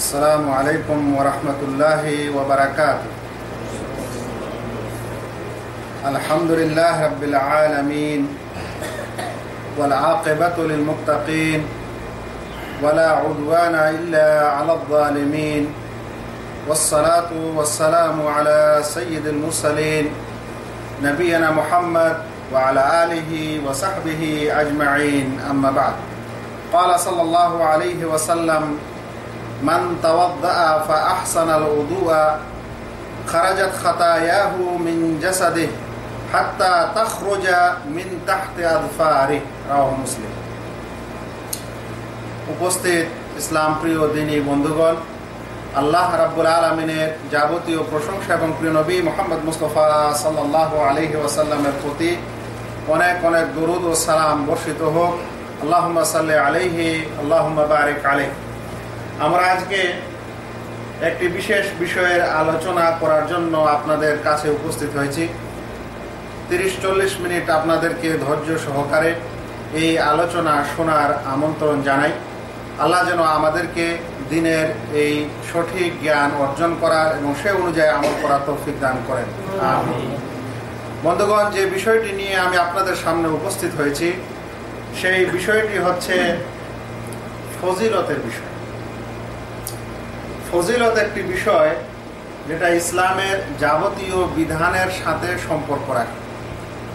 السلام عليكم ورحمة الله وبركاته. الحمد لله رب العالمين والعاقبة للمتقين ولا عدوان إلا على الظالمين والصلاة والسلام على سيد المرسلين نبينا محمد وعلى آله وصحبه أجمعين. أما بعد قال صلى الله عليه وسلم من توضأ فأحسن الوضوء خرجت خطاياه من جسده حتى تخرج من تحت أظفاره رواه مسلم উপস্থিত ইসলাম প্রিয় দিনী বন্ধুগণ আল্লাহ রাব্বুল আলমিনের যাবতীয় প্রশংসা এবং প্রিয় নবী মোহাম্মদ মুস্তফা সাল্লাহ আলহি ওয়াসাল্লামের প্রতি অনেক অনেক দরুদ ও সালাম বর্ষিত হোক আল্লাহ সাল্লি আলহি আল্লাহ বারেক আলেহ আমরা আজকে একটি বিশেষ বিষয়ের আলোচনা করার জন্য আপনাদের কাছে উপস্থিত হয়েছি। তিরিশ চল্লিশ মিনিট আপনাদেরকে ধৈর্য সহকারে এই আলোচনা শোনার আমন্ত্রণ জানাই। আল্লাহ যেন আমাদেরকে দিনের এই সঠিক জ্ঞান অর্জন করার এবং সে অনুযায়ী আমল করার তৌফিক দান করেন। বন্ধুগণ, যে বিষয়টি নিয়ে আমি আপনাদের সামনে উপস্থিত হয়েছি, সেই বিষয়টি হচ্ছে ফজিলতের বিষয়। ফজিলত একটি বিষয় যেটা ইসলামের যাবতীয় বিধানের সাথে সম্পর্ক রাখে।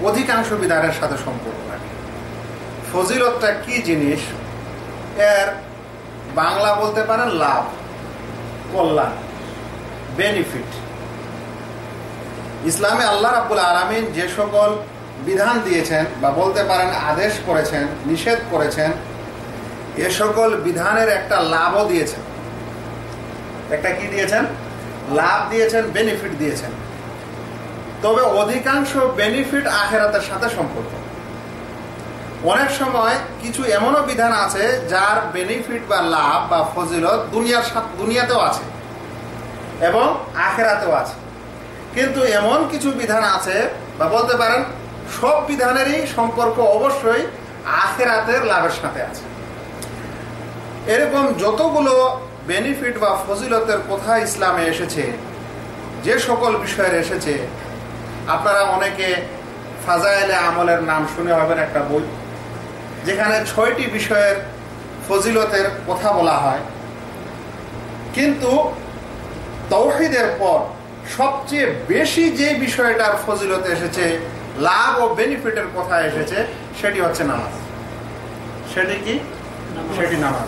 অধিকাংশ বিধানের সাথে সম্পর্ক রাখে। ফজিলতটা কি জিনিস? এর বাংলা বলতে পারেন লাভ, কল্যাণ বেনিফিট ইসলামে আল্লাহ রাবুল আলমিন যে সকল বিধান দিয়েছেন বা বলতে পারেন আদেশ করেছেন, নিষেধ করেছেন, এ সকল বিধানের একটা লাভও দিয়েছেন। একটা কি দিয়েছেন? লাভ দিয়েছেন বেনিফিট দিয়েছেন। তবে অধিকাংশ বেনিফিট আখেরাতের সাথে সম্পর্ক। অনেক সময় কিছু এমনও বিধান আছে যার বেনিফিট বা লাভ বা ফজিলত দুনিয়ার দুনিয়াতেও আছে এবং আখেরাতেও আছে। কিন্তু এমন কিছু বিধান আছে বা বলতে পারেন সব বিধানেরই সম্পর্ক অবশ্যই আখেরাতের লাভের সাথে আছে। এরকম যতগুলো বেনিফিট বা ফজিলতের কথা ইসলামে এসেছে? যে সকল বিষয়ের এসেছে। আপনারা অনেকে ফাজাইলে আমলের নাম শুনে হবেন একটা বই যেখানে ছয়টি বিষয়ের ফজিলতের কথা বলা হয়। কিন্তু তৌহিদের পর সবচেয়ে বেশি যে বিষয়টার ফজিলত এসেছে লাভ ও বেনিফিটের কথা এসেছে সেটি হচ্ছে নামাজ। সেটি কি? সেটি নামাজ।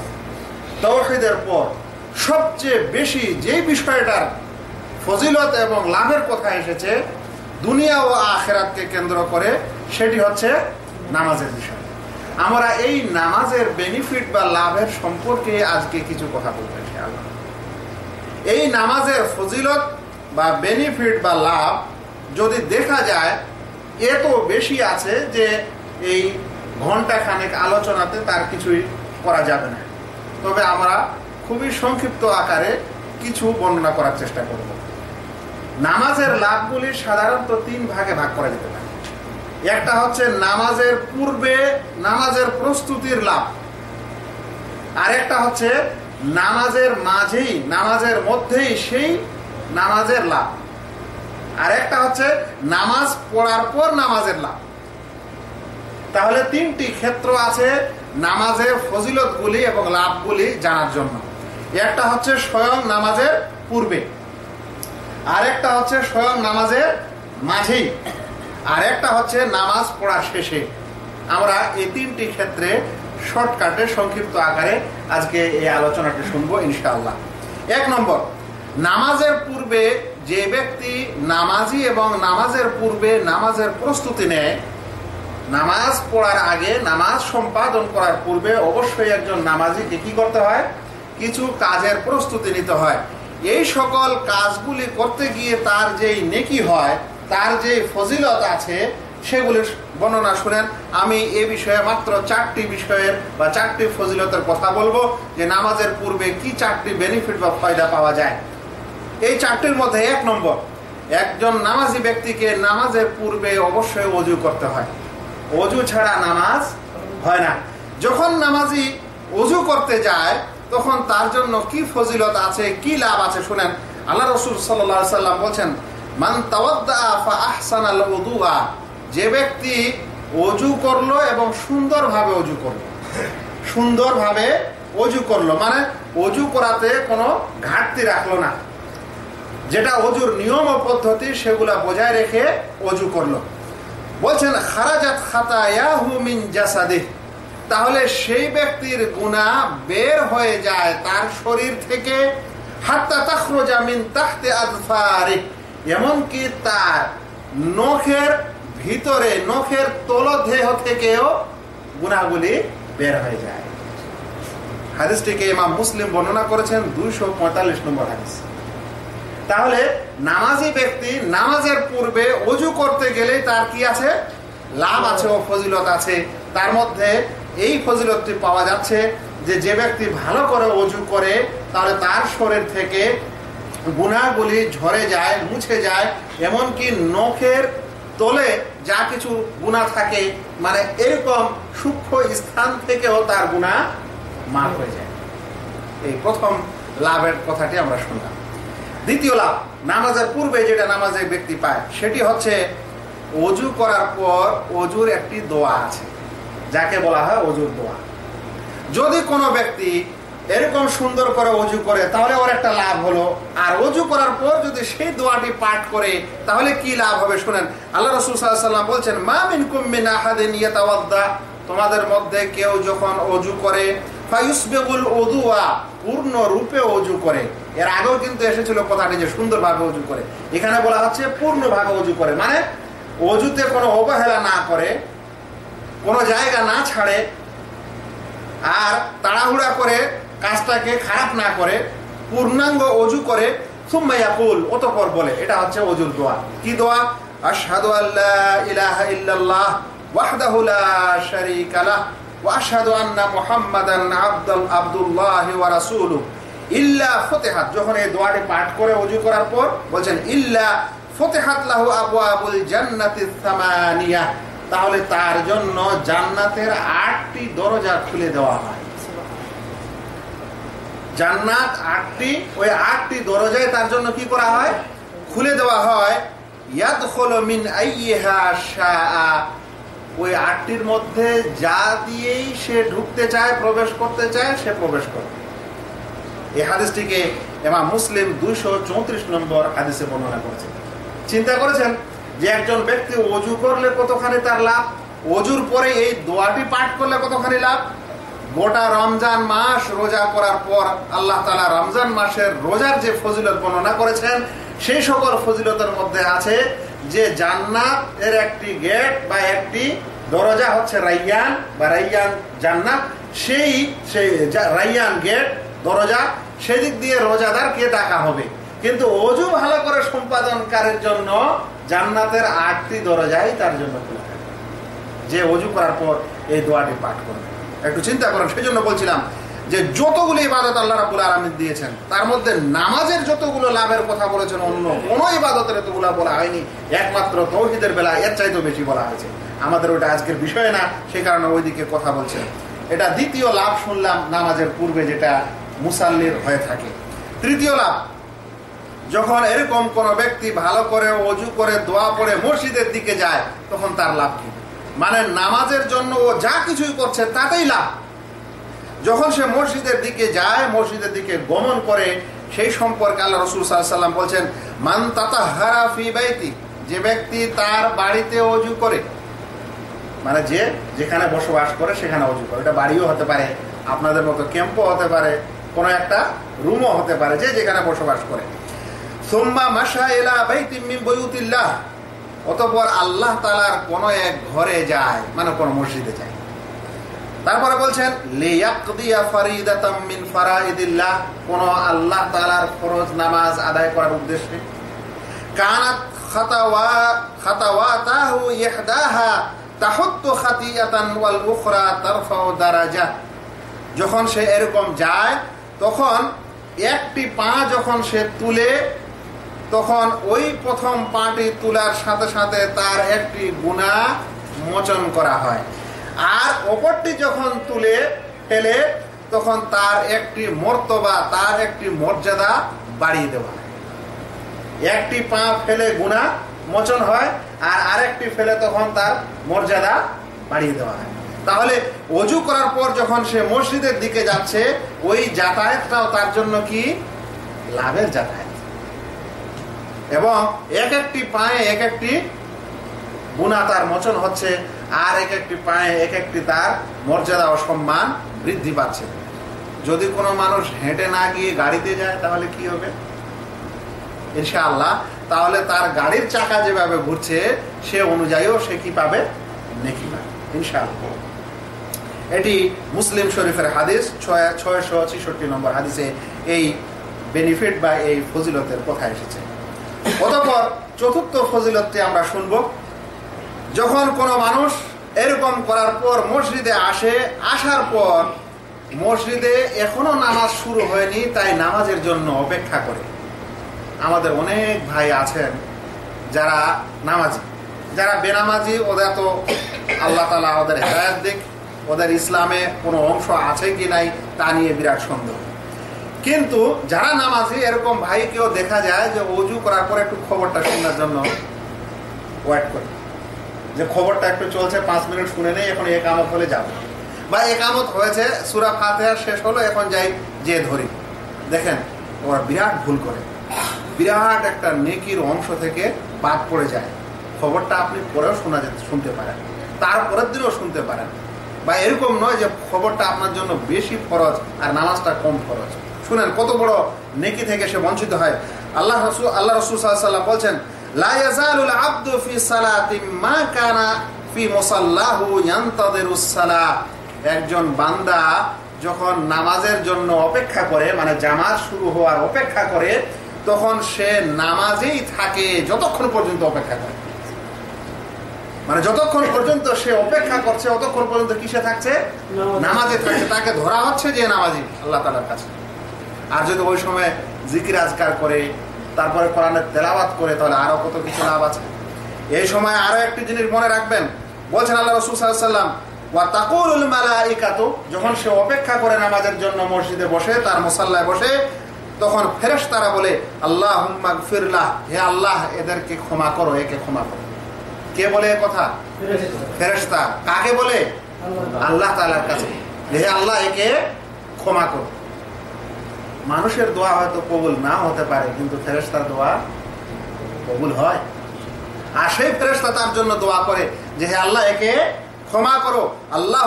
তৌহিদের পর সবচেয়ে বেশি যে বিষয়টার ফজিলত এবং লাভের কথা এসেছে দুনিয়া ও আখেরাতকে কেন্দ্র করে, সেটি হচ্ছে নামাজের বিষয়। আমরা এই নামাজের বেনিফিট বা লাভের সম্পর্কে আজকে কিছু কথা বলতে চাই এই নামাজের ফজিলত বা বেনিফিট বা লাভ যদি দেখা যায় এত বেশি আছে যে এই ঘণ্টা খানেক আলোচনাতে তার কিছুই করা যাবে না। তবে আমরা খুবই সংক্ষিপ্ত আকারে কিছু বর্ণনা করার চেষ্টা করব। নামাজের লাভগুলি সাধারণত তিন ভাগে ভাগ করা যেতে পারে। একটা হচ্ছে নামাজের পূর্বে নামাজের প্রস্তুতির লাভ। আর একটা হচ্ছে নামাজের মাঝেই, নামাজের মধ্যেই সেই নামাজের লাভ। আর একটা হচ্ছে নামাজ পড়ার পর নামাজের লাভ। তাহলে তিনটি ক্ষেত্র আছে নামাজের ফজিলতগুলি এবং লাভগুলি জানার জন্য। একটা হচ্ছে স্বয়ং নামাজের পূর্বে, আর একটা হচ্ছে স্বয়ং নামাজের মাঝেই, আর একটা হচ্ছে নামাজ পড়ার শেষে। আমরা এই তিনটি ক্ষেত্রে শর্টকাটে, সংক্ষিপ্ত আকারে আজকে এই আলোচনাটি শুনব, ইনশাআল্লাহ। এক নম্বর, নামাজের পূর্বে যে ব্যক্তি নামাজি এবং নামাজের পূর্বে নামাজের প্রস্তুতি নেয়, নামাজ পড়ার আগে নামাজ সম্পাদন করার পূর্বে অবশ্যই একজন নামাজিকে কি করতে হয়? কিছু কাজের প্রস্তুতি নিতে হয়। এই সকল কাজগুলি করতে গিয়ে তার যেই নেকি হয়, তার যে ফজিলত আছে সেগুলি বর্ণনা শুনেন। আমি এ বিষয়ে মাত্র চারটি বিষয়ের বা চারটি ফজিলতের কথা বলব যে নামাজের পূর্বে কি চারটি বেনিফিট বা ফায়দা পাওয়া যায়। এই চারটির মধ্যে এক নম্বর, একজন নামাজি ব্যক্তিকে নামাজের পূর্বে অবশ্যই অজু করতে হয়। অজু ছাড়া নামাজ হয় না। যখন নামাজি অজু করতে যায় তখন তার জন্য কি ফজিলত আছে, কি লাভ আছে শুনেন। আল্লাহ রসুল সাল্লাম বলছেন, মান যে ব্যক্তি অজু করল এবং সুন্দরভাবে অজু করল। সুন্দরভাবে অজু করল মানে অজু করাতে কোনো ঘাটতি রাখল না। যেটা অজুর নিয়ম ও পদ্ধতি, সেগুলা বজায় রেখে অজু করল। বলছেন, খারাজাত খাতা ইয়াহু মিন জাসাদিহ তাহলে সেই ব্যক্তির গুণা বের হয়ে যায় তার শরীর থেকে। হাত্তা তাখরুজা মিন তাহতে এমনকি তার নখের ভিতরে, নখের তলদেহ থেকেও গুণাগুলি বের হয়ে যায়। হাদিসটিকে ইমাম মুসলিম বর্ণনা করেছেন দুইশো পঁয়তাল্লিশ নম্বর হাদিস। তাহলে নামাজি ব্যক্তি নামাজের পূর্বে অজু করতে গেলে তার কি আছে? লাভ আছে ও ফজিলত আছে। তার মধ্যে এই ফজিলতটি পাওয়া যাচ্ছে যে যে ব্যক্তি ভালো করে অজু করে, তাহলে তার শরীর থেকে গুণাগুলি ঝরে যায়, মুছে যায়, এমনকি নখের তলে যা কিছু গুণা থাকে মানে এরকম সূক্ষ্ম স্থান থেকেও তার গুণা মাফ হয়ে যায়। এই প্রথম লাভের কথাটি আমরা শুনলাম। দ্বিতীয় লাভ, নামাজের পূর্বে যেটা নামাজের ব্যক্তি পায়, সেটি হচ্ছে অজু করার পর অজুর একটি দোয়া আছে। যাকে বলা হয় অজুর দোয়া। যদি কোনো ব্যক্তি এরকম সুন্দর করে অজু করে, তাহলে ওর একটা লাভ হলো। আর অজু করার পর যদি সেই দোয়াটি পাঠ করে, তাহলে কি লাভ হবে শুনেন? আল্লাহ রসুল সাল্লাম বলছেন, মা মিন কুম্মিন তোমাদের মধ্যে কেউ যখন অজু করে পূর্ণ রূপে অজু করে। এর আগেও কিন্তু এসেছিল কথাটি যে সুন্দরভাবে অজু করে। এখানে বলা হচ্ছে পূর্ণভাবে অজু করে। মানে অজুতে কোনো অবহেলা না করে কোনো জায়গা না ছাড়ে আর তাড়াহুড়া করে কাজটাকে খারাপ না করে, পূর্ণাঙ্গ অজু করে অতপর বলে। এটা হচ্ছে অজুর দোয়া। কি দোয়া? আশহাদু আল্লাহ ইলাহা ইল্লাল্লাহ ওয়াহদাহু লা শারীকা লাহ আন্না মুহাম্মাদান আবদুল, আব্দুল্লাহ ওয়া ইল্লা ফতেহাত। যখন এই দোয়াটি পাঠ করে অজু করার পর ইল্লা ফতেহাত লাহু আবওয়াবুল জান্নাতিস সামানিয়া। তাহলে তার জন্য জান্নাতের আটটি দরজা খুলে দেওয়া হয়। জান্নাত আটটি, ওই আটটি দরজায় তার জন্য কি করা হয়? খুলে দেওয়া হয়। ওই আটটির মধ্যে যা দিয়েই সে ঢুকতে চায়, প্রবেশ করতে চায়, সে প্রবেশ করে এই হাদিসটিকে এমা মুসলিম দুইশো চৌত্রিশ নম্বর হাদিসে বর্ণনা করেছেন। চিন্তা করেছেন? যে একজন ব্যক্তি অজু করলে কতখানি তার লাভ? অজুর পরে এই দোয়াটি পাঠ করলে কতখানি লাভ? গোটা রমজান মাস রোজা করার পর আল্লাহ তালা রমজান মাসের রোজার যে ফজিলত বর্ণনা করেছেন সেই সকল ফজিলতের মধ্যে আছে যে জান্নাত এর একটি গেট বা একটি দরজা হচ্ছে রাইয়ান বা রাইয়ান জান্নাত। সেই সেই রাইয়ান গেট দরজা, সেদিক দিয়ে রোজাদারকে ডাকা হবে। কিন্তু অজু ভালো করে সম্পাদনকারের জন্য জান্নাতের আটটি দরজাই তার জন্য থাকে। যে অজু করার পর এই দোয়াটি পাঠ করবে। একটু চিন্তা করেন সেই জন্য বলছিলাম যে যতগুলো ইবাদত আল্লাহ রাবুল আলমিন দিয়েছেন, তার মধ্যে নামাজের যতগুলো লাভের কথা বলেছেন, অন্য কোনো ইবাদতের এতগুলো বলা হয়নি। একমাত্র তৌহিদের বেলা এর চাইতেও বেশি বলা হয়েছে। আমাদের ওটা আজকের বিষয় না, সে কারণে ওইদিকে কথা বলছেন। এটা দ্বিতীয় লাভ শুনলাম নামাজের পূর্বে যেটা মুসাল্লির হয়ে থাকে। তৃতীয় লাভ যখন এরকম কোন ব্যক্তি ভালো করে অজু করে দোয়া পড়ে মসজিদের দিকে যায়, তখন তার লাভ কি? মানে নামাজের জন্য ও যা কিছুই করছে, তাতেই লাভ। যখন সে মসজিদের দিকে যায়, মসজিদের দিকে গমন করে, সেই সম্পর্কে আল্লাহ রসুল সাল্লাম বলছেন, মান তাতা হারা ফি বাইতি যে ব্যক্তি তার বাড়িতে অজু করে মানে যে যেখানে বসবাস করে সেখানে অজু করে। এটা বাড়িও হতে পারে, আপনাদের মতো ক্যাম্পও হতে পারে, কোনো একটা রুমও হতে পারে, যে যেখানে বসবাস করে। সোম্মা মাসা এলা বইউতিল্লাহ অতপর আল্লাহ তালার কোন এক ঘরে যায় মানে মসজিদে যায়। তারপরে বলছেন কোন আল্লাহ তালার ফরজ নামাজ আদায় করার উদ্দেশ্যে। কানাত যখন সে এরকম যায়, তখন একটি পা যখন সে তুলে তখন ওই প্রথম পাটি তোলার সাথে সাথে তার একটি গুণা মোচন করা হয়। আর অপরটি যখন তুলে ফেলে, তখন তার একটি মর্তবা, তার একটি মর্যাদা বাড়িয়ে দেওয়া হয়। একটি পা ফেলে গুণা মোচন হয়, আর আরেকটি ফেলে তখন তার মর্যাদা বাড়িয়ে দেওয়া হয়। তাহলে অজু করার পর যখন সে মসজিদের দিকে যাচ্ছে, ওই যাতায়াতটাও তার জন্য কি? লাভের যাতায়াত। এবং এক একটি পায়ে এক একটি গুণা তার মোচন হচ্ছে, আর এক একটি পায়ে এক একটি তার মর্যাদা ও সম্মান বৃদ্ধি পাচ্ছে। যদি কোনো মানুষ হেঁটে না গিয়ে গাড়িতে যায়, তাহলে কি হবে? ইনশাআল্লাহ, তাহলে তার গাড়ির চাকা যেভাবে ঘুরছে, সে অনুযায়ীও সে কি পাবে? নেকি পাবে। ইনশাআল্লাহ। এটি মুসলিম শরীফের হাদিস, ছয় ছয়শো ছেষট্টি নম্বর হাদিসে এই বেনিফিট বা এই ফজিলতের কথা এসেছে। অতপর চতুর্থ ফজিলতটি আমরা শুনব। যখন কোনো মানুষ এরকম করার পর মসজিদে আসে, আসার পর মসজিদে এখনও নামাজ শুরু হয়নি, তাই নামাজের জন্য অপেক্ষা করে। আমাদের অনেক ভাই আছেন যারা নামাজি, যারা বেনামাজি, ওদের তো আল্লাহ তালা ওদের হেদায়ত দিক, ওদের ইসলামে কোনো অংশ আছে কি নাই তা নিয়ে বিরাট সন্দেহ। কিন্তু যারা নামাজি, এরকম ভাইকেও দেখা যায় যে অজু করার পর একটু খবরটা শোনার জন্য ওয়েট করে। যে খবরটা একটু চলছে, পাঁচ মিনিট শুনে নেই, এখন একামত হলে যাব। বা একামত হয়েছে, সুরা ফাতেহা শেষ হলো, এখন যাই যে ধরি। দেখেন, ওরা বিরাট ভুল করে। বিরাট একটা নেকির অংশ থেকে বাদ পড়ে যায়। খবরটা আপনি পরেও শোনা যেতে শুনতে পারেন। তারপরের দিনও শুনতে পারেন। বা এরকম নয় যে খবরটা আপনার জন্য বেশি ফরজ আর নামাজটা কম ফরজ। শুনেন কত বড় নেকি থেকে সে বঞ্চিত হয়। আল্লাহ রসুল আল্লাহ রসুল সাল্লাম বলছেন লা ইয়াজালুল ফি সালাতি মা কানা ফি মুসাল্লাহু ইয়ান্তাদিরুস সালাহ একজন বান্দা যখন নামাজের জন্য অপেক্ষা করে মানে জামাত শুরু হওয়ার অপেক্ষা করে তখন সে নামাজেই থাকে যতক্ষণ পর্যন্ত অপেক্ষা করে। মানে যতক্ষণ পর্যন্ত সে অপেক্ষা করছে ততক্ষণ পর্যন্ত কিসে থাকছে? নামাজে। থাকছে তাকে ধরা হচ্ছে যে নামাজি আল্লাহ তালার কাছে। আর যদি ওই সময় জিকির আজকার করে তারপরে কোরআনের তেলাবাত করে তাহলে আরও কত কিছু লাভ আছে? এই সময় আরও একটি জিনিস মনে রাখবেন। বলছেন আল্লাহ রসুল সাল্লাম যখন সে অপেক্ষা করে নামাজের জন্য মসজিদে বসে তার মোসাল্লায় বসে তখন ফেরেস তারা বলে আল্লাহ ফিরলাহ হে আল্লাহ এদেরকে ক্ষমা করো একে ক্ষমা করো। কে বলে কথা? ফেরেস্তা কাকে বলে? আল্লাহ। তালার কাছে। হে আল্লাহ একে ক্ষমা করো। মানুষের দোয়া হয়তো কবুল না হতে পারে, কিন্তু ফেরেস্তার দোয়া কবুল হয়। আর সেই ফেরেস্তা তার জন্য দোয়া করে যে, হে আল্লাহ, একে ক্ষমা করো। আল্লাহ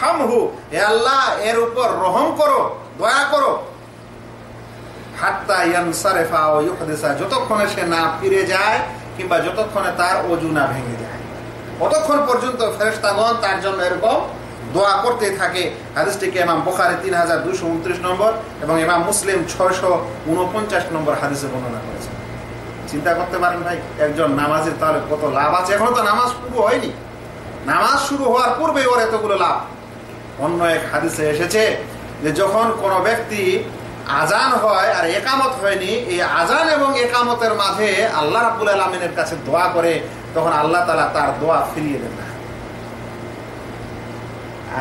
হামহু হে আল্লাহ, এর উপর রহম করো, দয়া করো। যতক্ষণে সে না ফিরে যায় কিংবা যতক্ষণে তার অজু না ভেঙে যায় কতক্ষণ পর্যন্ত ফেরেস্তাগণ তার জন্য এরকম দোয়া করতে থাকে। হাদিসটিকে ইমাম বোখারে তিন হাজার দুশো উনত্রিশ নম্বর এবং ইমাম মুসলিম ছয়শো উনপঞ্চাশ নম্বর হাদিসে বর্ণনা করেছে। চিন্তা করতে পারেন ভাই, একজন নামাজের তাহলে কত লাভ আছে? এখনও তো নামাজ শুরু হয়নি। নামাজ শুরু হওয়ার পূর্বে ওর এতগুলো লাভ। অন্য এক হাদিসে এসেছে যে যখন কোনো ব্যক্তি আজান হয় আর একামত হয়নি, এই আজান এবং একামতের মাঝে আল্লাহ রাবুল আলমিনের কাছে দোয়া করে, তখন আল্লাহ তালা তার দোয়া ফিরিয়ে দেন।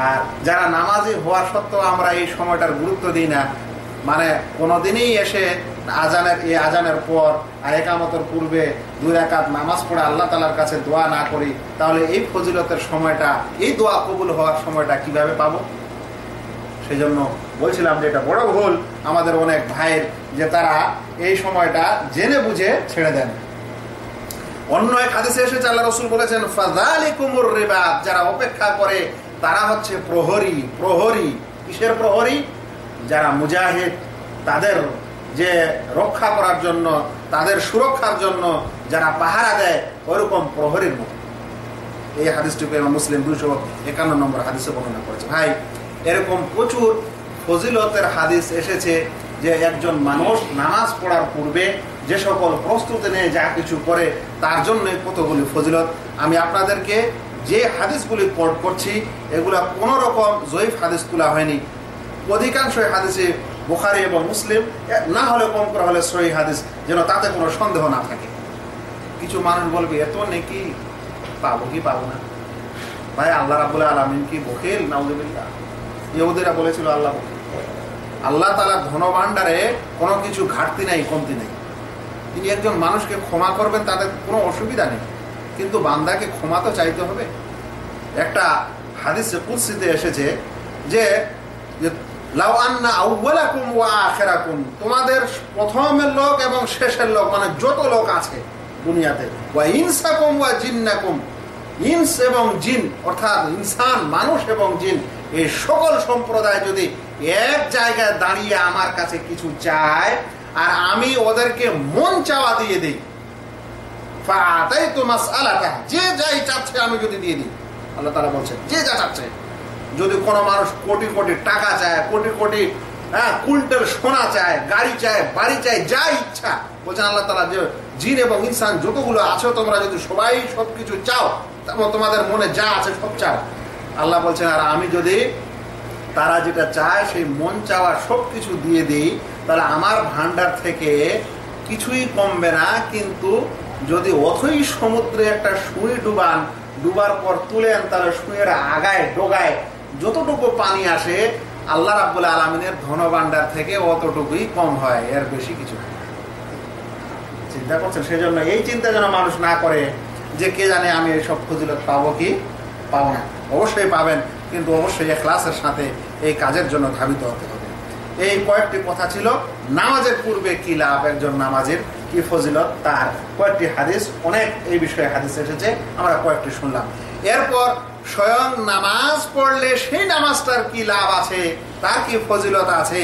আর যারা নামাজি হওয়া সত্ত্বেও আমরা এই সময়টার গুরুত্ব দিই না। মানে কোনোদিনই এসে আজানের, এই আজানের পর একামতের পূর্বে দুই একাত নামাজ পড়ে আল্লাহ তালার কাছে দোয়া না করি, তাহলে এই ফজিলতের সময়টা, এই দোয়া কবুল হওয়ার সময়টা কীভাবে পাবো? সেই জন্য বলছিলাম যে এটা বড় ভুল। আমাদের অনেক ভাইয়ের যে তারা এই সময়টা জেনে বুঝে ছেড়ে দেন। অন্য এক হাদিসে এসেছে, আল্লাহ রসুল বলেছেন ফাজালি কুমুর রেবাদ যারা অপেক্ষা করে তারা হচ্ছে প্রহরী প্রহরী। কিসের প্রহরী? যারা মুজাহিদ, তাদের যে রক্ষা করার জন্য, তাদের সুরক্ষার জন্য যারা পাহারা দেয়, ওরকম প্রহরীর মতো। এই হাদিসটিকে মুসলিম দুশো একান্ন নম্বর হাদিসে বর্ণনা করেছে। ভাই, এরকম প্রচুর ফজিলতের হাদিস এসেছে যে একজন মানুষ নামাজ পড়ার পূর্বে যে সকল প্রস্তুতি নিয়ে যা কিছু করে, তার জন্য কতগুলি ফজিলত। আমি আপনাদেরকে যে হাদিসগুলি কোট করছি, এগুলা কোনো রকম জয়ীফ হাদিস তোলা হয়নি। অধিকাংশ হাদিসে বুখারি এবং মুসলিম না হলে কম করা হলে সহি হাদিস, যেন তাতে কোনো সন্দেহ না থাকে। কিছু মানুষ বলবে, এত নেকি? পাবো কি পাবো না? ভাই, আল্লাহ রাবুল আলমিন কি বকিল? নাউজুবিল্লাহ। ইহুদিরা বলেছিল, আল্লাহ আল্লাহ তালা ধনভাণ্ডারে কোনো কিছু ঘাটতি নেই, কমতি নেই। তিনি একজন মানুষকে ক্ষমা করবেন তাদের কোনো অসুবিধা নেই। কিন্তু বান্দাকে ক্ষমা তো চাইতে হবে। একটা হাদিসে কুৎসিতে এসেছে যে লাউ আন্না আউ্বালাকুম ওয়া আখেরাকুম তোমাদের প্রথমের লোক এবং শেষের লোক মানে যত লোক আছে দুনিয়াতে, ওয়া ইনসাকুম ওয়া জিন্নাকুম ইনস এবং জিন, অর্থাৎ ইনসান, মানুষ এবং জিন, এই সকল সম্প্রদায় যদি এক জায়গায় দাঁড়িয়ে আমার কাছে কিছু চায়, আর আমি ওদেরকে মন চাওয়া দিয়ে দিই ফাতাই তো আলাদা যে যাই চাচ্ছে আমি যদি দিয়ে দিই। আল্লাহ তারা বলছেন, যে যা চাচ্ছে। যদি কোনো মানুষ কোটি কোটি টাকা চায়, কোটি কোটি হ্যাঁ কুইন্টাল সোনা চায়, গাড়ি চায়, বাড়ি চায়, যা ইচ্ছা, বলছেন আল্লাহ তালা যে জিন এবং ইনসান যতগুলো আছো, তোমরা যদি সবাই সবকিছু চাও তারপর তোমাদের মনে যা আছে সব চাও। আল্লাহ বলছেন, আর আমি যদি তারা যেটা চায়, সেই মন চাওয়া সব কিছু দিয়ে দিই, তাহলে আমার ভান্ডার থেকে কিছুই কমবে না, কিন্তু যদি অথই সমুদ্রে একটা সুই ডুবান, ডুবার পর তুলেন তাহলে সুইয়ের আগায়, ডোগায় যতটুকু পানি আসে, আল্লাহ রাবুল আলমিনের ধনভাণ্ডার থেকে অতটুকুই কম হয়, এর বেশি কিছু চিন্তা করছেন? সেই জন্য এই চিন্তা যেন মানুষ না করে যে কে জানে আমি এইসব ফজিলত পাবো কি? পাবো না। অবশ্যই পাবেন, কিন্তু অবশ্যই ক্লাসের সাথে এই কাজের জন্য ধাবিত হতে হবে। এই কয়েকটি কথা ছিল, নামাজের পূর্বে কি লাভ? একজন নামাজের কি ফজিলত? তার। কয়েকটি হাদিস, অনেক এই বিষয়ে হাদিস এসেছে, আমরা কয়েকটি শুনলাম। এরপর স্বয়ং নামাজ পড়লে সেই নামাজটার কি লাভ আছে? তার কি ফজিলত আছে?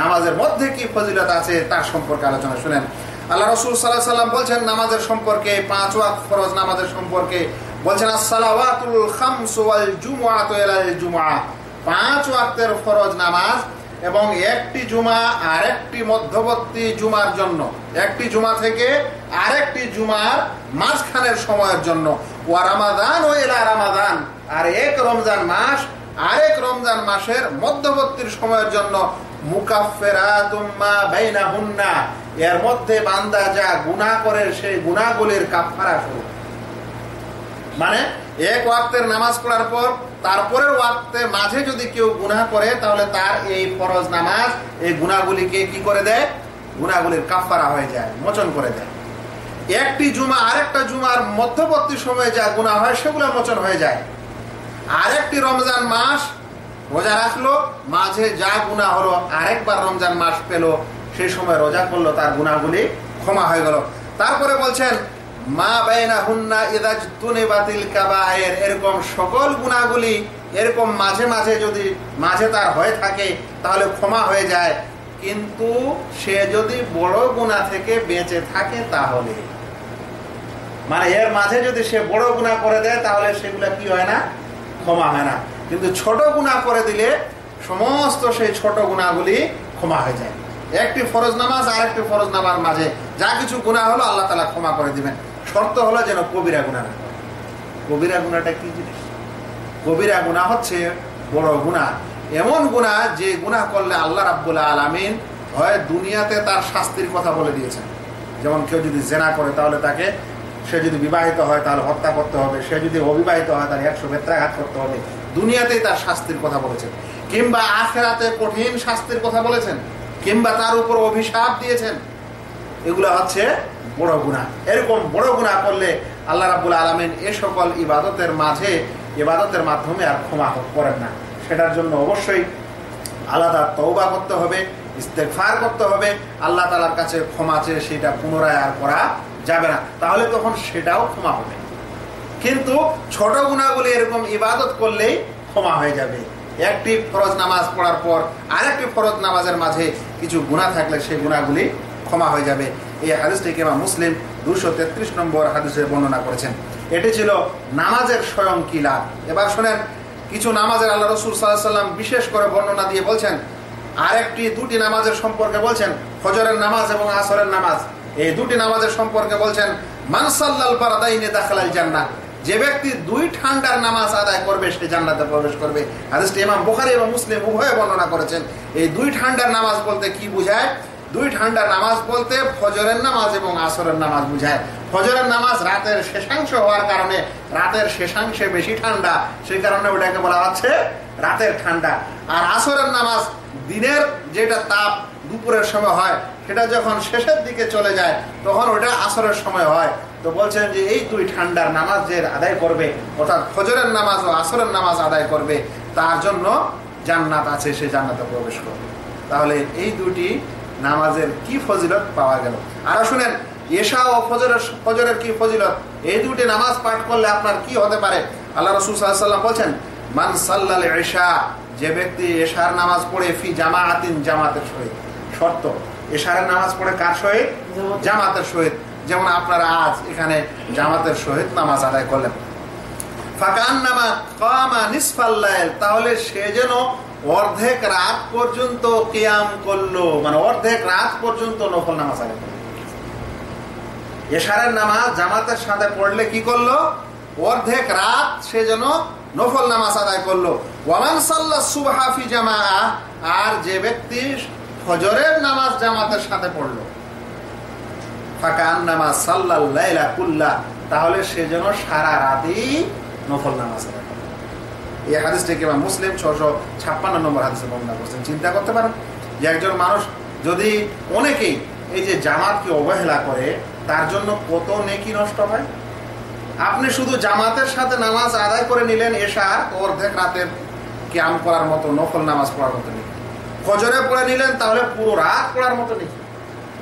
নামাজের মধ্যে কি ফজিলত আছে? তার সম্পর্কে আলোচনা শুনেন। আল্লাহ রসুল সাল্লাহ সাল্লাম বলছেন, নামাজের সম্পর্কে, পাঁচ ওয়াক ফরজ নামাজের সম্পর্কে বলছেন, আসসালাওয়াতুল খামস পাঁচ ওয়াক্তের ফরজ নামাজ এবং একটি জুমা আরেকটি মধ্যবর্তী জুমার জন্য। একটি জুমা থেকে আরেকটি জুমার মাঝখানের সময়ের জন্য। ওয়া রামাদান ও এলা রামাদান। আর এক রমজান মাস, আরেক রমজান মাসের মধ্যবর্তীর সময়ের জন্য। এর মধ্যে বান্দা যা গুনাহ করে সেই গুনাহগুলির কাফারা শুরু। মানে এক ওয়াক্তের নামাজ পড়ার পর, তারপরের ওয়াক্তের মাঝে যদি কেউ গুনাহ করে, তাহলে তার এই ফরজ নামাজ, এই গুনাহগুলিকে কি করে দেয়? গুনাহগুলির কাফারা হয়ে যায়, মোচন করে দেয়। একটি জুমা, আরেকটা জুমার মধ্যবর্তী সময়ে যা গুনাহ হয় সেগুলো মোচন হয়ে যায়। আরেকটি রমজান মাস রোজা রাখল, মাঝে যা গুণা হলো, আরেকবার রমজান মাস পেল, সেই সময় রোজা করল, তার গুণাগুলি ক্ষমা হয়ে গেল। তারপরে বলছেন মা বাইনা হুন্না ইদাজ তুনে বাতিল কাবায়ের। এরকম সকল গুণাগুলি এরকম মাঝে মাঝে যদি মাঝে তার হয়ে থাকে, তাহলে ক্ষমা হয়ে যায়। কিন্তু সে যদি বড় গুণা থেকে বেঁচে থাকে তাহলে। মানে এর মাঝে যদি সে বড় গুণা করে দেয়, তাহলে সেগুলা কি হয় না? ক্ষমা হয় না। কিন্তু ছোট গুণা করে দিলে সমস্ত সেই ছোট গুণাগুলি ক্ষমা হয়ে যায়। একটি ফরজ নামাজ আর একটি ফরজ নামার মাঝে যা কিছু গুণা হলো, আল্লাহ তালা ক্ষমা করে দিবেন। শর্ত হলো যেন কবিরা গুণা না কবিরা গুণাটা কি জিনিস? কবিরা গুণা হচ্ছে বড় গুণা। এমন গুণা যে গুণা করলে আল্লাহ রাব্বুল্লাহ আলমিন হয় দুনিয়াতে তার শাস্তির কথা বলে দিয়েছেন। যেমন কেউ যদি জেনা করে তাহলে তাকে, সে যদি বিবাহিত হয় তাহলে হত্যা করতে হবে, সে যদি অবিবাহিত হয় তাহলে একশো বেত্রাঘাত করতে হবে। দুনিয়াতেই তার শাস্তির কথা বলেছেন। কিংবা আখেরাতে কঠিন শাস্তির কথা বলেছেন, কিংবা তার উপর অভিশাপ দিয়েছেন। এগুলো হচ্ছে বড় গুণা এরকম বড় গুণা করলে আল্লাহ রাবুল আলমিন এ সকল ইবাদতের মাঝে ইবাদতের মাধ্যমে আর ক্ষমা করেন না। সেটার জন্য অবশ্যই আলাদা তৌবা করতে হবে ইস্তেফার করতে হবে। আল্লাহ তালার কাছে ক্ষমা চেয়ে সেটা পুনরায় আর করা যাবে না। তাহলে তখন সেটাও ক্ষমা হবে। কিন্তু ছোট গুণাগুলি এরকম ইবাদত করলেই ক্ষমা হয়ে যাবে। একটি ফরজ নামাজ পড়ার পর আরেকটি ফরজ নামাজের মাঝে কিছু গুণা থাকলে সেই গুণাগুলি ক্ষমা হয়ে যাবে। এই হাদিসটিকে বা মুসলিম দুশো তেত্রিশ নম্বর হাদিসে বর্ণনা করেছেন। এটি ছিল নামাজের স্বয়ং কি লাভ? এবার শোনেন, কিছু নামাজের আল্লাহ রসুল সাল্লাহ সাল্লাম বিশেষ করে বর্ণনা দিয়ে বলছেন, আরেকটি দুটি নামাজের সম্পর্কে বলছেন, ফজরের নামাজ এবং আসরের নামাজ। এই দুটি নামাজের সম্পর্কে বলছেন মানসাল্লাল পারাদাইনে দাখালাল জান্নাত যে ব্যক্তি দুই ঠান্ডার নামাজ আদায় করবে, সে জান্নাতে প্রবেশ করবে। হাদিসটি ইমাম বুখারী এবং মুসলিম উভয়ে বর্ণনা করেছেন। এই দুই ঠান্ডার নামাজ বলতে কি বুঝায়? দুই ঠান্ডার নামাজ বলতে ফজরের নামাজ এবং আসরের নামাজ বুঝায়। ফজরের নামাজ রাতের শেষাংশ হওয়ার কারণে রাতের শেষাংশে বেশি ঠান্ডা, সেই কারণে ওটাকে বলা হচ্ছে রাতের ঠান্ডা। আর আসরের নামাজ দিনের যেটা তাপ দুপুরের সময় হয়, সেটা যখন শেষের দিকে চলে যায়, তখন ওটা আসরের সময় হয়। তো বলছেন যে এই দুই ঠান্ডার নামাজ যে আদায় করবে, অর্থাৎ ফজরের নামাজ ও আসরের নামাজ আদায় করবে, তার জন্য জান্নাত আছে, সে জান্নাতে প্রবেশ করবে। তাহলে এই দুটি নামাজের কি ফজিলত পাওয়া গেল? আরও শুনেন এশা ও ফজরের ফজরের কি ফজিলত? এই দুটি নামাজ পাঠ করলে আপনার কি হতে পারে? আল্লাহ রসুল সাল্লাম বলছেন মান সাল্লাল এশা যে ব্যক্তি এশার নামাজ পড়ে ফি জামাআতিন জামাতের সহিত। শর্ত এশারের নামাজ পড়ে কার সহিত? জামাতের। সহিত। যেমন আপনারা আজ এখানে জামাতের সহিত নামাজ আদায় করলেন। ফাকান নামা কামা নিসফাল্লাইল তাহলে সে যেন অর্ধেক রাত পর্যন্ত কিয়াম করল। মানে অর্ধেক রাত পর্যন্ত নফল নামাজ করল। এশারের নামাজ জামাতের সাথে পড়লে কি করল? অর্ধেক রাত সে যেন নফল নামাজ আদায় করল। সুবহাফি জামা আর যে ব্যক্তি ফজরের নামাজ জামাতের সাথে পড়ল। ফাঁকা নামাজ সাল্লাহ কুল্লা, তাহলে সে যেন সারা রাতই নফল নামাজ আদায় এই হাদিসটাকে বা মুসলিম? ছশো ছাপ্পান্ন নম্বর হাদিসে বর্ণনা করছেন। চিন্তা করতে পারেন, যে একজন মানুষ যদি অনেকেই এই যে জামাতকে অবহেলা করে, তার জন্য কত নেকি নষ্ট হয়? আপনি শুধু জামাতের সাথে নামাজ আদায় করে নিলেন এসার অর্ধেক রাতের ক্যাম করার মতো নকল নামাজ পড়ার মতো নেই ফজরে পড়ে নিলেন, তাহলে পুরো রাত পড়ার মতো নেই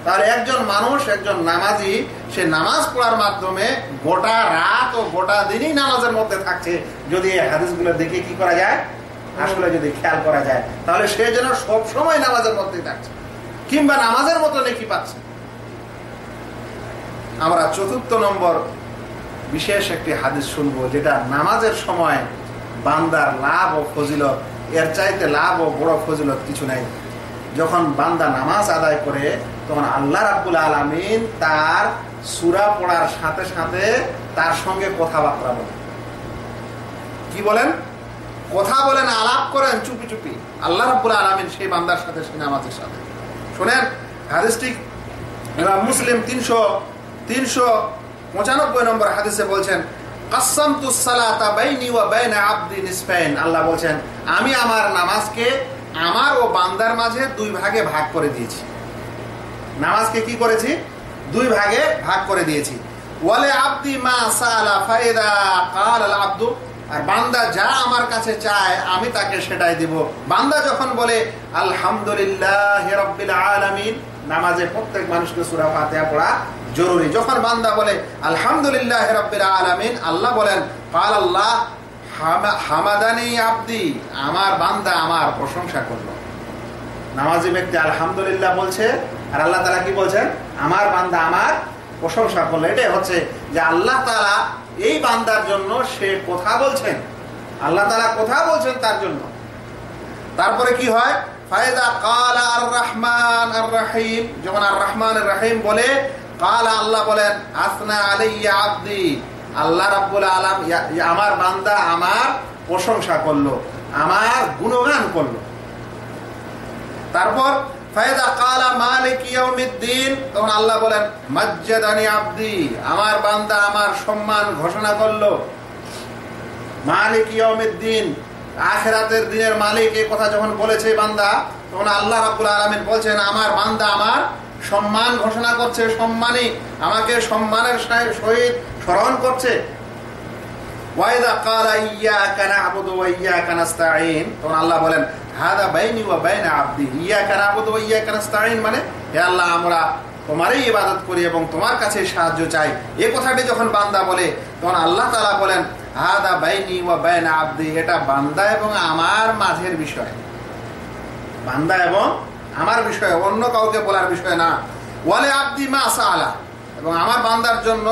তাহলে একজন মানুষ, একজন নামাজি, সে নামাজ পড়ার মাধ্যমে গোটা রাত ও গোটা দিনই নামাজের মধ্যে থাকছে। যদি এই হাদিসগুলো দেখে কি করা যায়? আসলে যদি খেয়াল করা যায়, তাহলে সে যেন সব সময় নামাজের মধ্যেই থাকছে। কিংবা নামাজের মতো নেকি পাচ্ছে। আমরা চতুর্থ নম্বর বিশেষ একটি হাদিস শুনব, যেটা নামাজের সময় বান্দার লাভ ও ফজিলত, এর চাইতে লাভ ও বড় ফজিলত কিছু নাই। যখন বান্দা নামাজ আদায় করে তখন আল্লাহ রাবুল আলমিন তার সুরা পড়ার সাথে সাথে তার সঙ্গে কথাবার্তা বলেন। কি বলেন? কথা বলেন, আলাপ করেন, চুপি চুপি। আল্লাহ রাবুল আলমিন সেই বান্দার সাথে, সেই নামাজের সাথে। শোনেন হাদিসটি মুসলিম তিনশো তিনশো পঁচানব্বই নম্বর হাদিসে বলছেন আল্লাহ বলছেন, আমি আমার নামাজকে আমার ও বান্দার মাঝে দুই ভাগে ভাগ করে দিয়েছি। নামাজকে কি করেছি? দুই ভাগে ভাগ করে দিয়েছি। ওয়ালে আব্দি মা সালা ফায়দা কাল আল আব্দু। আর বান্দা যা আমার কাছে চায়, আমি তাকে সেটাই দিব। বান্দা যখন বলে, আলহামদুলিল্লাহ রাব্বিল আলামিন নামাজে প্রত্যেক মানুষকে সূরা ফাতিহা পড়া জরুরি। যখন বান্দা বলে, আলহামদুলিল্লাহ রাব্বিল আলামিন আল্লাহ বলেন, কাল আল্লাহ হামাদানি আব্দি আমার বান্দা আমার প্রশংসা করল। নামাজি ব্যক্তি আলহামদুলিল্লাহ বলছে আর আল্লাহ তালা কি বলছেন? আমার বান্দা আমার প্রশংসা করল। এটাই হচ্ছে যে আল্লাহ তালা এই বান্দার জন্য সে কথা বলছেন। আল্লাহ তালা কথা বলছেন তার জন্য। তারপরে কি হয়? ফায়দা কালা আর রহমান আর রাহিম যখন আর রহমান রাহিম বলে, কালা আল্লাহ বলেন, আসনা আলাইয়া আব্দি। আল্লাহ রাব্বুল আলাম আমার বান্দা আমার প্রশংসা করল, আমার গুণগান করল। তারপর আল্লাহ আমার বান্দা আমার সম্মান ঘোষণা বলছেন, আমার বান্দা আমার সম্মান ঘোষণা করছে, সম্মানী, আমাকে সম্মানের সহিত স্মরণ করছে। তখন আল্লাহ বলেন হাদা বাইনি ওয়া বাইনা আবদি। ইয়াকা না'বুদু ওয়া ইয়াকা নাস্তাঈন মানে হে আল্লাহ, আমরা তোমারই ইবাদত করি এবং তোমার কাছে সাহায্য চাই। এই কথাটি যখন বান্দা বলে, তখন আল্লাহ তাআলা বলেন, হাদা বাইনি ওয়া বাইনা আবদি, এটা বান্দা এবং আমার মাঝের বিষয়। বান্দা এবং আমার বিষয়, অন্য কাউকে বলার বিষয় না। ওয়ালে আব্দি মা সালা এবং আমার বান্দার জন্য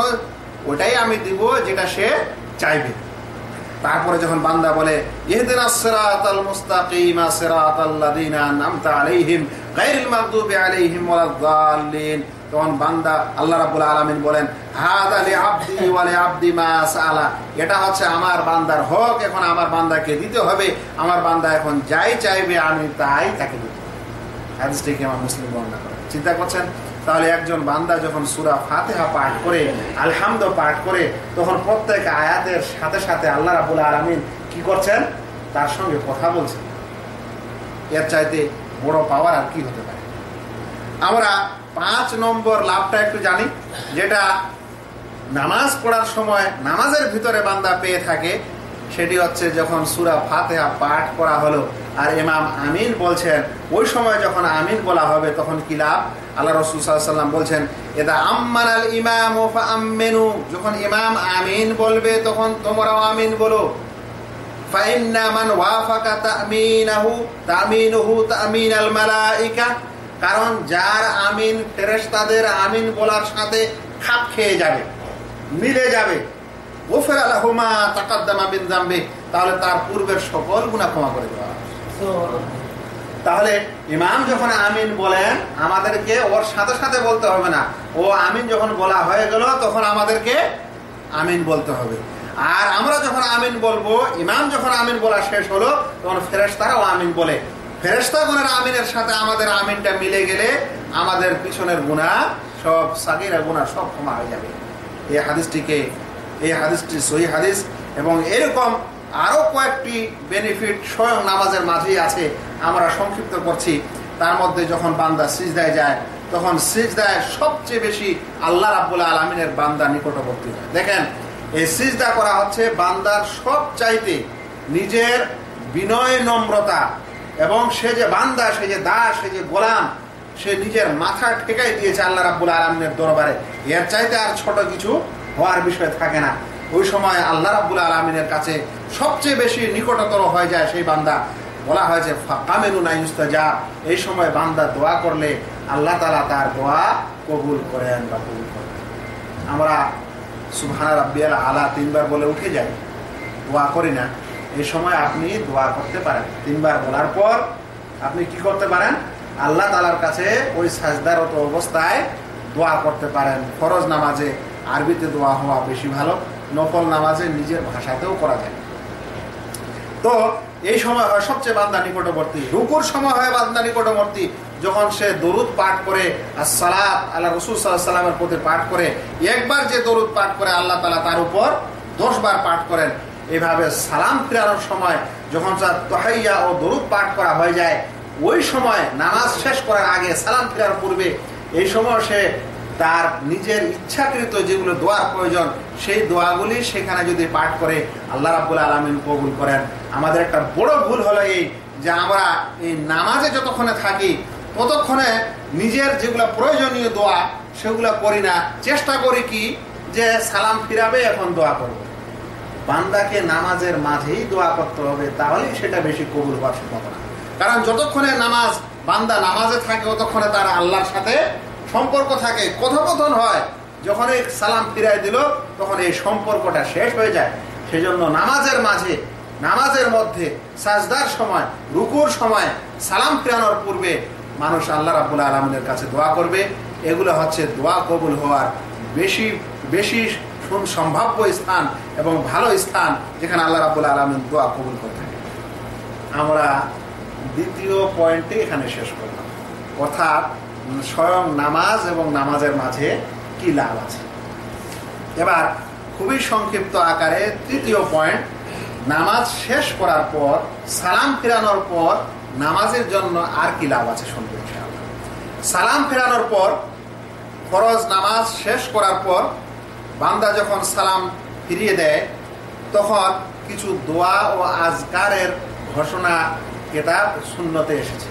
ওটাই আমি দিব যেটা সে চাইবে। তারপরে যখন বান্দা বলে আনআমতা আলাইহিম তখন বান্দা আল্লাহ আলামিন বলেন মা এটা হচ্ছে আমার বান্দার হক, এখন আমার বান্দাকে দিতে হবে। আমার বান্দা এখন যাই চাইবে, আমি তাই তাকে হাদিসটিকে আমার মুসলিম বর্ণনা করে? চিন্তা করছেন? তাহলে একজন বান্দা যখন সুরা ফাতেহা পাঠ করে, আলহামদ পাঠ করে, তখন প্রত্যেক আয়াতের সাথে সাথে আল্লাহ রাবুল আলমিন কি করছেন? তার সঙ্গে কথা বলছেন। এর চাইতে বড় পাওয়ার আর কি হতে পারে? আমরা পাঁচ নম্বর লাভটা একটু জানি, যেটা নামাজ পড়ার সময় নামাজের ভিতরে বান্দা পেয়ে থাকে, সেটি হচ্ছে যখন সুরা ফাতেহা পাঠ করা হলো আর ইমাম আমিন বলছেন, ওই সময় যখন আমিন বলা হবে, তখন কি লাভ? আল্লাহ রসুল সাল্লাম বলছেন এটা আম্মান আল ইমাম আমেনু যখন ইমাম আমিন বলবে, তখন তোমরাও আমিন বলো। কারণ যার আমিন ফেরেশতাদের আমিন বলার সাথে খাপ খেয়ে যাবে, মিলে যাবে। গোফের আলাহুমা তাকাদ্দামা বিন তাহলে তার পূর্বের সকল গুণা ক্ষমা করে দেওয়া। তাহলে ইমাম যখন আমিন বলেন, আমাদেরকে ওর সাথে সাথে বলতে হবে না। ও আমিন যখন বলা হয়ে গেল, তখন আমাদেরকে আমিন বলতে হবে। আর আমরা যখন আমিন বলব, ইমাম যখন আমিন বলা শেষ হলো, তখন ফেরেস্তারাও আমিন বলে। ফেরেস্তাগণের আমিনের সাথে আমাদের আমিনটা মিলে গেলে আমাদের পিছনের গুণা সব সাকিরা গুণা সব ক্ষমা হয়ে যাবে। এই হাদিসটিকে, এই হাদিসটি সহি হাদিস এবং এরকম আরও কয়েকটি বেনিফিট স্বয়ং নামাজের মাঝেই আছে, আমরা সংক্ষিপ্ত করছি। তার মধ্যে যখন বান্দা সিজদায় যায়, তখন সিজদায় সবচেয়ে বেশি আল্লাহ রাবুল আলমিনের বান্দা নিকটবর্তী হয়। দেখেন, এই সিজদা করা হচ্ছে বান্দার সব চাইতে নিজের বিনয় নম্রতা এবং সে যে বান্দা, সে যে দাস সে যে গোলাম, সে নিজের মাথা ঠেকাই দিয়েছে আল্লাহ রাবুল আলমিনের দরবারে। এর চাইতে আর ছোট কিছু হওয়ার বিষয় থাকে না। ওই সময় আল্লাহ রাবুল আলমিনের কাছে সবচেয়ে বেশি নিকটতর হয়ে যায় সেই বান্দা। বলা হয়েছে কামেনু নাইস্তা যা এই সময় বান্দা দোয়া করলে আল্লাহ তালা তার দোয়া কবুল করেন বা কবুল করেন। আমরা সুবহানা রাব্বিয়াল আলা তিনবার বলে উঠে যাই, দোয়া করি না। এই সময় আপনি দোয়া করতে পারেন। তিনবার বলার পর আপনি কি করতে পারেন? আল্লাহ তালার কাছে ওই সাজদারত অবস্থায় দোয়া করতে পারেন। ফরজ নামাজে আরবিতে দোয়া হওয়া বেশি ভালো নকল নামাজে নিজের ভাষাতেও করা যায়। তো এই সময় হয় সবচেয়ে বান্দা নিকটবর্তী, রুকুর সময় হয় বান্দা নিকটবর্তী, যখন সে দরুদ পাঠ করে, আর সালাদ আল্লাহ রসুল সাল্লাহ সাল্লামের প্রতি পাঠ করে, একবার যে দরুদ পাঠ করে আল্লাহ তালা তার উপর দশ বার পাঠ করেন। এভাবে সালাম ফিরানোর সময় যখন তার তহাইয়া ও দরুদ পাঠ করা হয়ে যায়, ওই সময় নামাজ শেষ করার আগে সালাম ফেরার পূর্বে এই সময় সে তার নিজের ইচ্ছাকৃত যেগুলো দোয়ার প্রয়োজন, সেই দোয়াগুলি সেখানে যদি পাঠ করে আল্লাহ রাবুল আলমিন কবুল করেন। আমাদের একটা বড় ভুল হলো এই যে আমরা এই নামাজে যতক্ষণে থাকি, ততক্ষণে নিজের যেগুলো প্রয়োজনীয় দোয়া, সেগুলো করি না। চেষ্টা করি কি? যে সালাম ফিরাবে, এখন দোয়া করব। বান্দাকে নামাজের মাঝেই দোয়া করতে হবে, তাহলেই সেটা বেশি কবুল হওয়ার সম্ভাবনা। কারণ যতক্ষণে নামাজ, বান্দা নামাজে থাকে, ততক্ষণে তার আল্লাহর সাথে সম্পর্ক থাকে। কথোপকথন হয়, যখন এই সালাম ফিরাই দিল, তখন এই সম্পর্কটা শেষ হয়ে যায়। সেজন্য নামাজের মাঝে নামাজের মধ্যে, সাজদার সময়, রুকুর সময় সালাম ফিরানোর পূর্বে মানুষ আল্লাহ রাবুল আলমিনের কাছে দোয়া করবে। এগুলো হচ্ছে দোয়া কবুল হওয়ার বেশি বেশি সম্ভাব্য স্থান এবং ভালো স্থান যেখানে আল্লাহ রাবুল আলমিন দোয়া কবুল করে থাকে আমরা দ্বিতীয় পয়েন্টে এখানে শেষ করলাম। অর্থাৎ স্বয়ং নামাজ এবং নামাজের মাঝে কি লাভ আছে? এবার খুবই সংক্ষিপ্ত আকারে তৃতীয় পয়েন্ট নামাজ শেষ করার পর, সালাম ফেরানোর পর নামাজের জন্য আর কি লাভ আছে শুনবে সালাম ফেরানোর পর, ফরজ নামাজ শেষ করার পর বান্দা যখন সালাম ফিরিয়ে দেয়, তখন কিছু দোয়া ও আজকারের ঘোষণা এটা শূন্যতে এসেছে।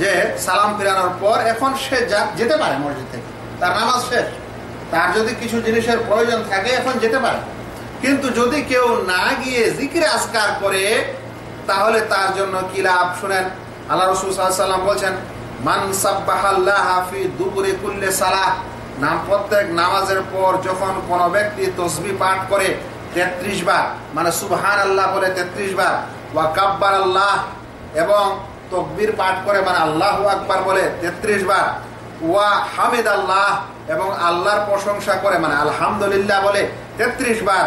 যে সালাম ফিরানোর পর এখন সে যেতে পারে মসজিদ থেকে। তার নামাজ শেষ। তার যদি কিছু জিনিসের প্রয়োজন থাকে, এখন যেতে পারে। কিন্তু যদি কেউ না গিয়ে জিকিরে আজকার করে, তাহলে তার জন্য কি লাভ? শুনেন, আল্লাহ রসুল বলছেন দুপুরে কুল্লে সালাহ। নাম প্রত্যেক নামাজের পর যখন কোন ব্যক্তি তসবি পাঠ করে মানে সুবহান আল্লাহ বলে আল্লাহ এবং তকবির পাঠ করে মানে আল্লাহ আকবার বলে তেত্রিশ বার, ওয়া হামিদ আল্লাহ এবং আল্লাহর প্রশংসা করে মানে আলহামদুলিল্লাহ বলে তেত্রিশ বার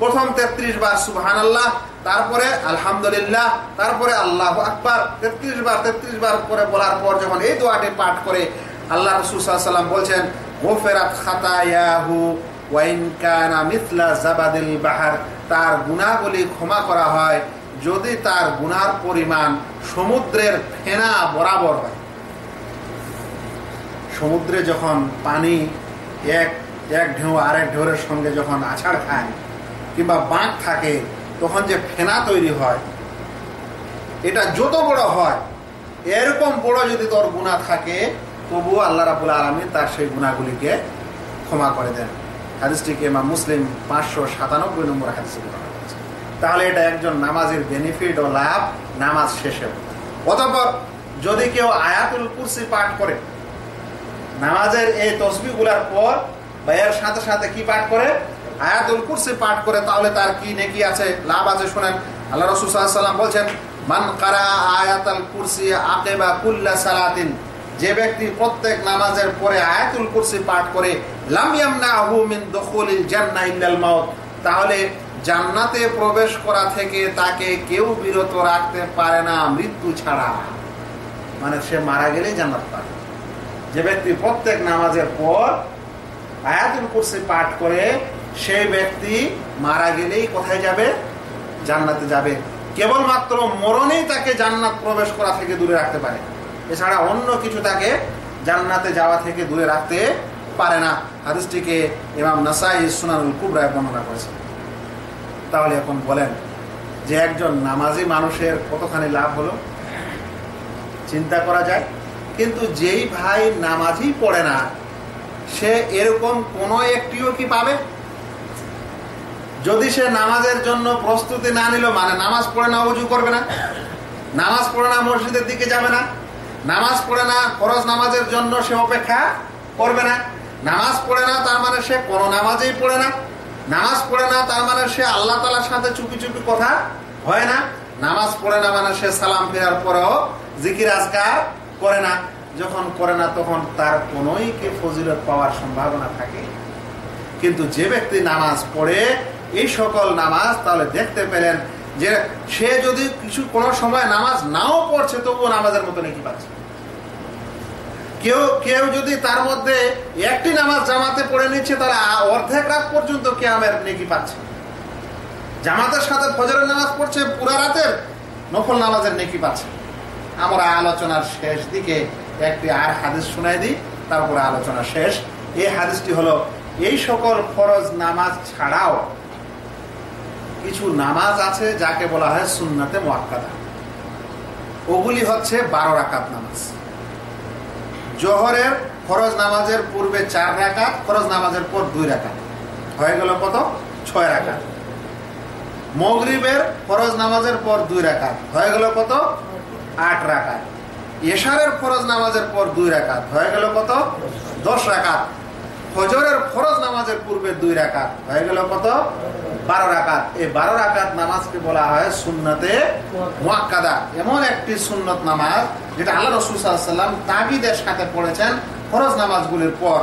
প্রথম 33 বার সুবহানাল্লাহ, তারপরে আলহামদুলিল্লাহ, তারপরে আল্লাহ আকবার 33 বার 33 বার করে বলার পর যখন এই দোয়াটি পাঠ করে আল্লাহ রাসূল সাল্লাল্লাহু আলাইহি সাল্লাম বলছেন, গোফেরাত খাতায়াহু তার গুনাহগুলি ক্ষমা করা হয় যদি তার গুনার পরিমাণ সমুদ্রের ফেনা বরাবর হয়। সমুদ্রে যখন পানি এক এক ঢেউ আরেক ঢেউয়ের সঙ্গে যখন আছাড় খায় কিংবা বাঁক থাকে, তখন যে ফেনা তৈরি হয়, এটা যত বড় হয়, এরকম বড় যদি তোর গুণা থাকে, তবুও আল্লাহ রাবুল আলমী তার সেই গুণাগুলিকে ক্ষমা করে দেন। হাদিসটিকে মা মুসলিম পাঁচশো সাতানব্বই নম্বর হাদিসে বর্ণনা করেছে। তাহলে এটা একজন নামাজের বেনিফিট ও লাভ নামাজ শেষে। অতপর যদি কেউ আয়াতুল কুরসি পাঠ করে, নামাজের এই তসবিগুলার পর বা এর সাথে সাথে কি পাঠ করে? আয়াতুল কুরসি পাঠ করে, তাহলে তার কি নেকি আছে? লাভ আছে, শুনেন। আল্লাহ রসুল সাল্লাম বলছেন, মান কারা আয়াতাল কুরসি আকেবা কুল্লা সালাতিন যে ব্যক্তি প্রত্যেক নামাজের পরে আয়াতুল কুরসি পাঠ করে তাহলে জান্নাতে প্রবেশ করা থেকে তাকে কেউ বিরত রাখতে পারে না, মৃত্যু ছাড়া। মানে সে মারা গেলেই জান্নাত পাবে। যে ব্যক্তি প্রত্যেক নামাজের পর আয়াতুল কুরসি পাঠ করে সেই ব্যক্তি মারা গেলেই কোথায় যাবে? জান্নাতে যাবে। কেবলমাত্র মরণেই তাকে জান্নাত প্রবেশ করা থেকে দূরে রাখতে পারে। এছাড়া অন্য কিছু তাকে জান্নাতে যাওয়া থেকে দূরে রাখতে পারে না। হাদিসটিকে ইমাম নাসাই সুনানুল কুবরায় বর্ণনা করেছে তাহলে এখন বলেন, যে একজন নামাজি মানুষের কতখানি লাভ হলো? চিন্তা করা যায়। কিন্তু যেই ভাই নামাজই পড়ে না, সে এরকম কোনো একটিও কি পাবে? যদি সে নামাজের জন্য প্রস্তুতি না নিল মানে নামাজ পড়ে না উজু করবে না, নামাজ পড়ে না, মসজিদের দিকে যাবে না, নামাজ পড়ে না খরচ নামাজের জন্য সে অপেক্ষা করবে না, নামাজ পড়ে না, তার মানে সে কোনো নামাজেই পড়ে না, নামাজ পড়ে না, তার মানে সে আল্লাহ তালার সাথে চুপি চুপি কথা হয় না, নামাজ পড়ে না মানে সে সালাম ফেরার পরেও জিকির আজকার করে না, যখন করে না, তখন তার কোনোই কে ফজিলত পাওয়ার সম্ভাবনা থাকে। কিন্তু যে ব্যক্তি নামাজ পড়ে এই সকল নামাজ তাহলে দেখতে পেলেন যে সে যদি কিছু কোনো সময় নামাজ নাও পড়ছে, তবুও নামাজের মতো নাকি পাচ্ছে। কেউ কেউ যদি তার মধ্যে একটি নামাজ জামাতে পড়ে নিচ্ছে তারা অর্ধেক রাত পর্যন্ত কেয়ামের নেকি পাচ্ছে। জামাতের সাথে ফজরের নামাজ পড়ছে, পুরা রাতের নফল নামাজের নেকি পাচ্ছে। আমরা আলোচনার শেষ দিকে একটি আর হাদিস শুনাই দিই, তারপরে আলোচনা শেষ। এই হাদিসটি হলো, এই সকল ফরজ নামাজ ছাড়াও কিছু নামাজ আছে যাকে বলা হয় সুন্নাতে মোয়াক্কাদা। ওগুলি হচ্ছে বারো রাকাত নামাজ। জোহরের ফরজ নামাজের পূর্বে চার রাকাত, ফরজ নামাজের পর দুই রাকাত। হয়ে গেল কত? ছয় রাকাত। মগরিবের ফরজ নামাজের পর দুই রাকাত। হয়ে গেল কত? আট রাকাত। এশারের ফরজ নামাজের পর দুই রাকাত। হয়ে গেল কত? দশ রাকাত। ফজরের ফরজ নামাজের পূর্বে দুই রাকাত। হয়ে গেল কত? বারো রাকাত। এই বারো রাকাত নামাজকে বলা হয় সুন্নতে মোয়াক্কাদা। এমন একটি সুন্নত নামাজ যেটা আল্লাহ রসুল সাল্লাম তাবিদের সাথে পড়েছেন ফরজ নামাজগুলির পর।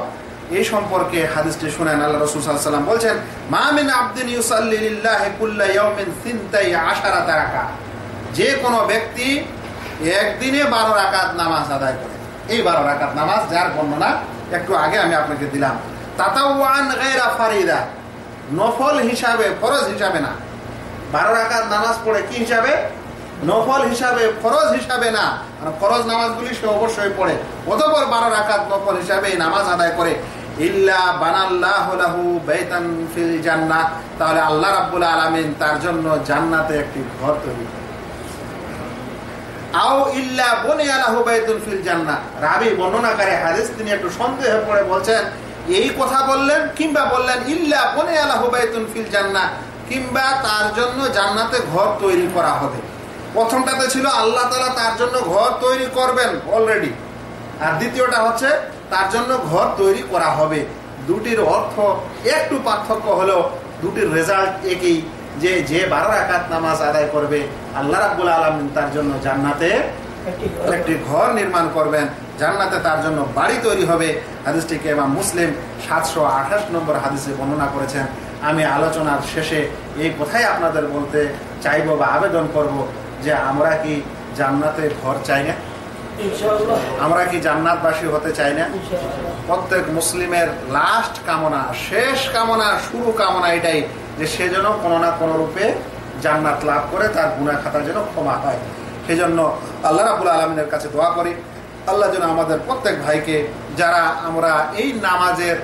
এই সম্পর্কে হাদিসটি শুনেন আল্লাহ রসুল সাল্লাম বলছেন মামিন আব্দিন যে কোনো ব্যক্তি একদিনে বারো রাকাত নামাজ আদায় করে। এই বারো রাকাত নামাজ, যার বর্ণনা একটু আগে আমি আপনাকে দিলাম। তাতাওয়ান গায়রা ফারিদা। নফল হিসাবে ফরজ হিসাবে না। বারো রাকাত নামাজ পড়ে কি হিসাবে? নফল হিসাবে ফরজ হিসাবে না। ফরজ নামাজগুলি সে অবশ্যই পড়ে। অতপর বারো রাকাত নফল হিসাবে নামাজ আদায় করে। ইল্লা বানাল্লাহু লাহু বাইতান ফিল জান্নাহ। তাহলে আল্লাহ তার জন্য জান্নাতে একটি ঘর তৈরি আও ইল্লা বনে আলাহু বাইতুল ফিল জান্নাহ। রাবি হাদিস তিনি একটু সন্দেহে পড়ে বলছেন এই কথা বললেন, কিংবা বললেন, ইল্লা বনে আলাহু বাইতুল ফিল জান্নাহ কিংবা তার জন্য জান্নাতে ঘর তৈরি করা হবে। প্রথমটাতে ছিল আল্লাহ তালা তার জন্য ঘর তৈরি করবেন অলরেডি আর দ্বিতীয়টা হচ্ছে তার জন্য ঘর তৈরি করা হবে। দুটির অর্থ একটু পার্থক্য হলো, দুটির রেজাল্ট একই যে যে বারো একাত নামাজ আদায় করবে, আল্লাহ রাবুল আলমিন তার জন্য জান্নাতে একটি ঘর। নির্মাণ করবেন। জান্নাতে তার জন্য বাড়ি তৈরি হবে। হাদিসটিকে এবং মুসলিম সাতশো আঠাশ নম্বর হাদিসে বর্ণনা করেছেন। আমি আলোচনার শেষে এই কথাই আপনাদের বলতে চাইব বা আবেদন করব যে আমরা কি জান্নাতে ঘর চাই না? আমরা কি জান্নাতবাসী হতে চাই না? প্রত্যেক মুসলিমের লাস্ট কামনা শেষ কামনা শুরু কামনা এটাই যে সে যেন কোনো না কোনো রূপে জান্নাত লাভ করে তার গুণা খাতা যেন ক্ষমা হয়। সেই জন্য আল্লাহ রাবুল আলমিনের কাছে দোয়া করি। আল্লাহ যেন আমাদের প্রত্যেক ভাইকে, যারা আমরা এই নামাজের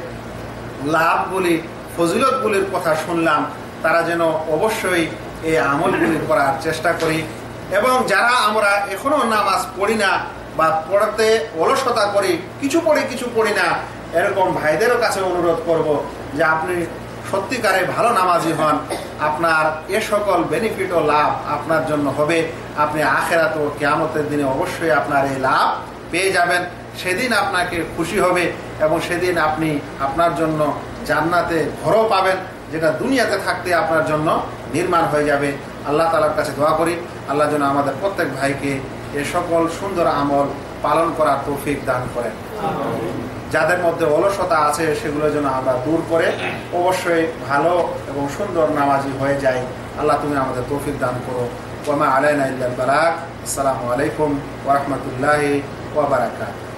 লাভ লাভগুলি, ফজিলতগুলির কথা শুনলাম, তারা যেন অবশ্যই এই আমলগুলি করার চেষ্টা করি এবং যারা আমরা এখনও নামাজ পড়ি না বা পড়তে অলসতা করি, কিছু পড়ি কিছু পড়ি না, এরকম ভাইদেরও কাছে অনুরোধ করব যে আপনি সত্যিকারে ভালো নামাজি হন, আপনার এ সকল বেনিফিট ও লাভ আপনার জন্য হবে। আপনি আখেরাত ও কেয়ামতের দিনে অবশ্যই আপনার এই লাভ পেয়ে যাবেন। সেদিন আপনাকে খুশি হবে এবং সেদিন আপনি আপনার জন্য জান্নাতে ঘরও পাবেন, যেটা দুনিয়াতে থাকতে আপনার জন্য নির্মাণ হয়ে যাবে। আল্লাহ তালার কাছে দোয়া করি, আল্লাহ যেন আমাদের প্রত্যেক ভাইকে এ সকল সুন্দর আমল পালন করার তৌফিক দান করেন। যাদের মধ্যে অলসতা আছে সেগুলো যেন আমরা দূর করে অবশ্যই ভালো এবং সুন্দর নামাজি হয়ে যাই। আল্লাহ তুমি আমাদের তৌফিক দান করো। ওমা আলাইনা ইল্লাল বালাগ। আসসালামু আলাইকুম ওরহমতুল্লাহ বারাকাতুহু।